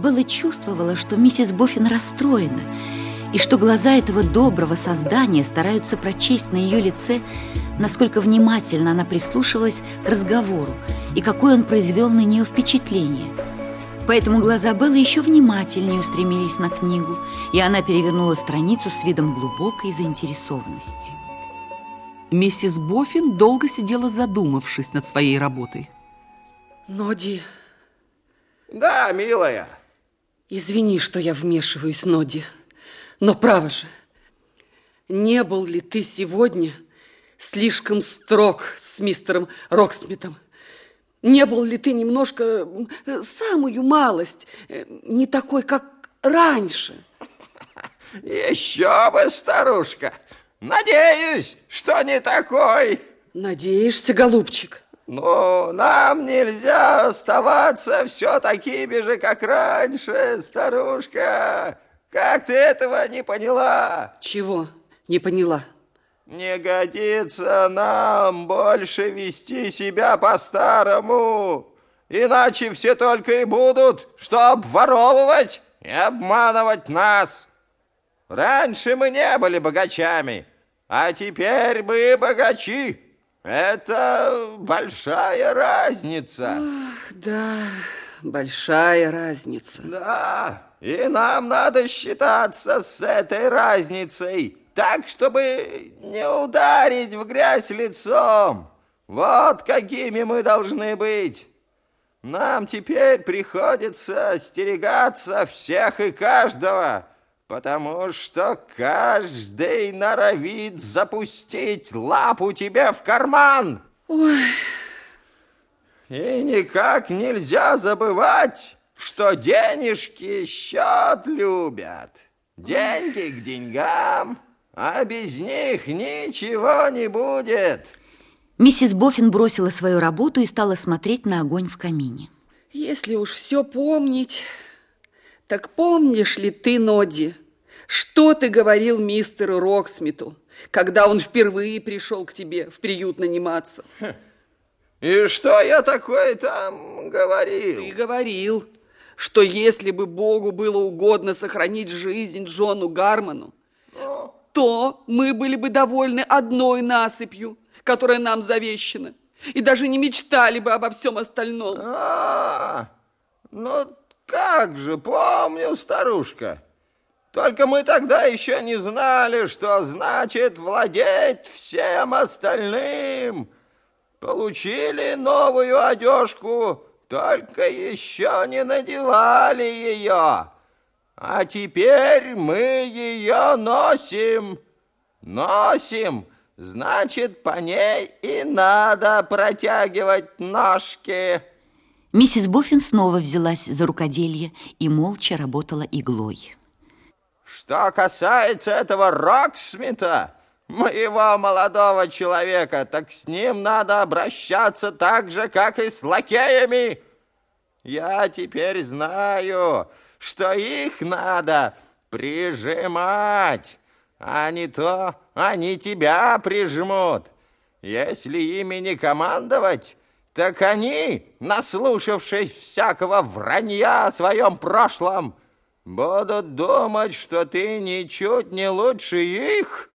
Белла чувствовала, что миссис Боффин расстроена, и что глаза этого доброго создания стараются прочесть на ее лице, насколько внимательно она прислушивалась к разговору и какое он произвел на нее впечатление. Поэтому глаза Беллы еще внимательнее устремились на книгу, и она перевернула страницу с видом глубокой заинтересованности. Миссис Боффин долго сидела задумавшись над своей работой. Ноди. Да, милая. Извини, что я вмешиваюсь, Ноди. Но право же, не был ли ты сегодня слишком строг с мистером Роксмитом? Не был ли ты немножко, самую малость, э, не такой, как раньше? Еще бы, старушка. Надеюсь, что не такой. Надеешься, голубчик? Ну, нам нельзя оставаться все такими же, как раньше, старушка. Как ты этого не поняла? Чего не поняла? Не годится нам больше вести себя по-старому. Иначе все только и будут, что обворовывать и обманывать нас. Раньше мы не были богачами, а теперь мы богачи. Это большая разница. Ах, да, большая разница. Да, и нам надо считаться с этой разницей так, чтобы не ударить в грязь лицом. Вот какими мы должны быть. Нам теперь приходится остерегаться всех и каждого, потому что каждый норовит запустить лапу тебе в карман. Ой. И никак нельзя забывать, что денежки счет любят. Деньги к деньгам – а без них ничего не будет. Миссис Боффин бросила свою работу и стала смотреть на огонь в камине. Если уж все помнить, так помнишь ли ты, Нодди, что ты говорил мистеру Роксмиту, когда он впервые пришел к тебе в приют наниматься? И что я такое там говорил? Ты говорил, что если бы Богу было угодно сохранить жизнь Джону Гарману, то мы были бы довольны одной насыпью, которая нам завещана, и даже не мечтали бы обо всем остальном. А, ну как же, помню, старушка. Только мы тогда еще не знали, что значит владеть всем остальным. Получили новую одежку, только еще не надевали ее. А теперь мы ее носим. Носим, значит, по ней и надо протягивать ножки. Миссис Боффин снова взялась за рукоделье и молча работала иглой. Что касается этого Роксмита, моего молодого человека, так с ним надо обращаться так же, как и с лакеями. Я теперь знаю, что их надо прижимать, а не то они тебя прижмут. Если ими не командовать, так они, наслушавшись всякого вранья о своем прошлом, будут думать, что ты ничуть не лучше их,